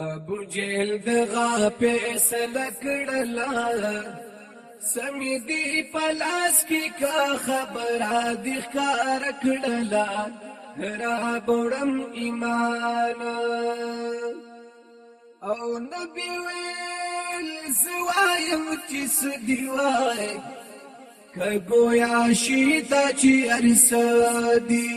ابو جهل دغه فیصل کړلا سمې دی پلاس کی کا خبره د ښکار کړلا را بړم ایمان او نبی ویل زوایم چې سدی وای کګو یا شیتا چې ارسدی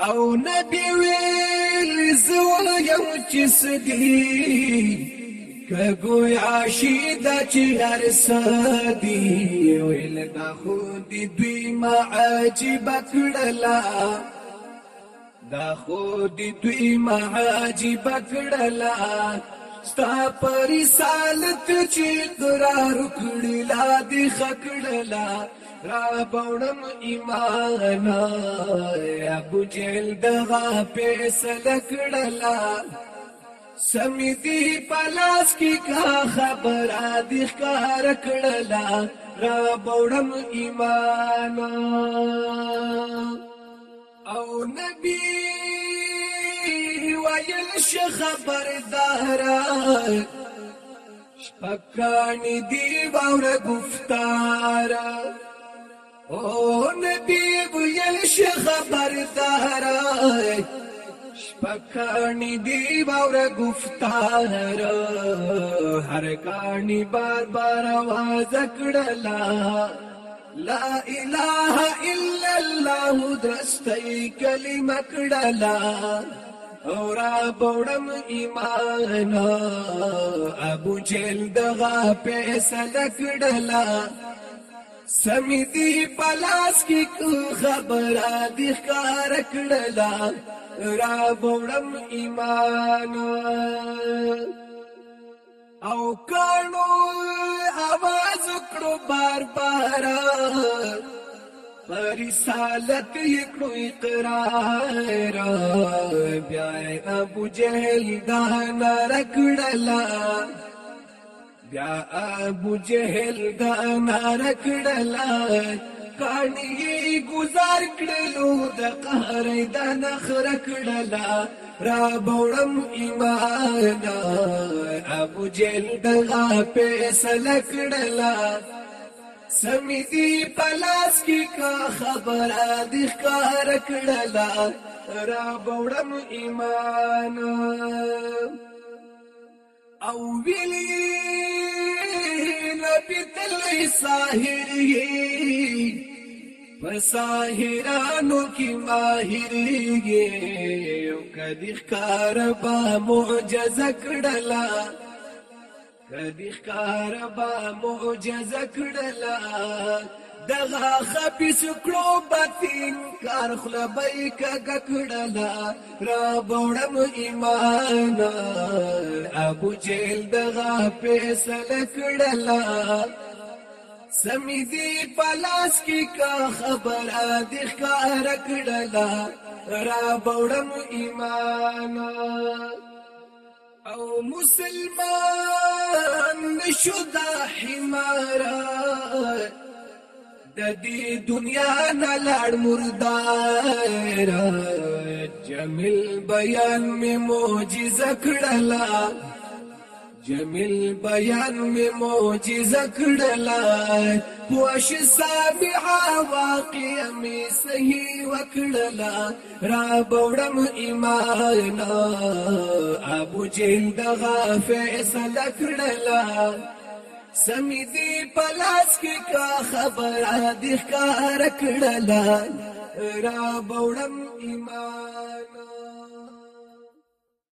او نبی ویل زو یو چې سدی کګوی عاشیدا چې هر سدی ویل دا خو دی دوی ما عجیب کړلا دا خو دی دوی ما عجیب کړلا ستا پر رسالت چې قرار کړی لا دی خکړلا را بوړم ایمان ابو جهل دغه فیصله کړله سمیدی پلاس کی کا خبر آدی خکار کڑلا را بوڑم ایمانا او نبی ویلش خبردارا شپکانی دی باور گفتارا او نبی شي خبردار شپکانی دی باور گفتار هر کانی بار بار आवाज کړلا لا اله الا الله درستای کلمه کړلا اورا بوڑم ایمان ابو جهل دغه پیسې لکړلا سمی دی پلاس کی کن خبر دی خکار کڑلا را بورم ایمان او کانو آواز اکڑو بار بارا رسالت یکڑو اقرار بیائے ابو جہل دانا رکڑلا بیا ابو جهل دا نار کړل کانی گزار کړلو د قهر د نخر کړل را بوړم ایمان ابو جهل دا فیصله کړل سمیدی پلاس کی کا خبر ادخ کار کړل را بوړم ایمان او ویلی پیتلی ساحری پر ساحرانو کی ماهریږي او کدی ښکار با معجزه کړلا نبی ښکار با معجزه کړلا دغه خپي سکړو باتین کار خلبای کګ کړلا را بوړم ایمان ابو جهل دغه فیصله کړلا سمی دی پلاس کی کا خبر ادخ کا رکڑلا را بوڑم ایمانا او مسلمان نشو دا حمارا د دې دنیا نه لړ مردار جمیل بیان می معجزه کړلا جمیل بیان می معجزه کړلا پوش سابعا واقع می صحیح وکړلا را بوړم ایمان ابو جهل دغه فیصله کړلا سمی دی پلاس کی کا خبر دی ښکار کړلا را بوړم ایمان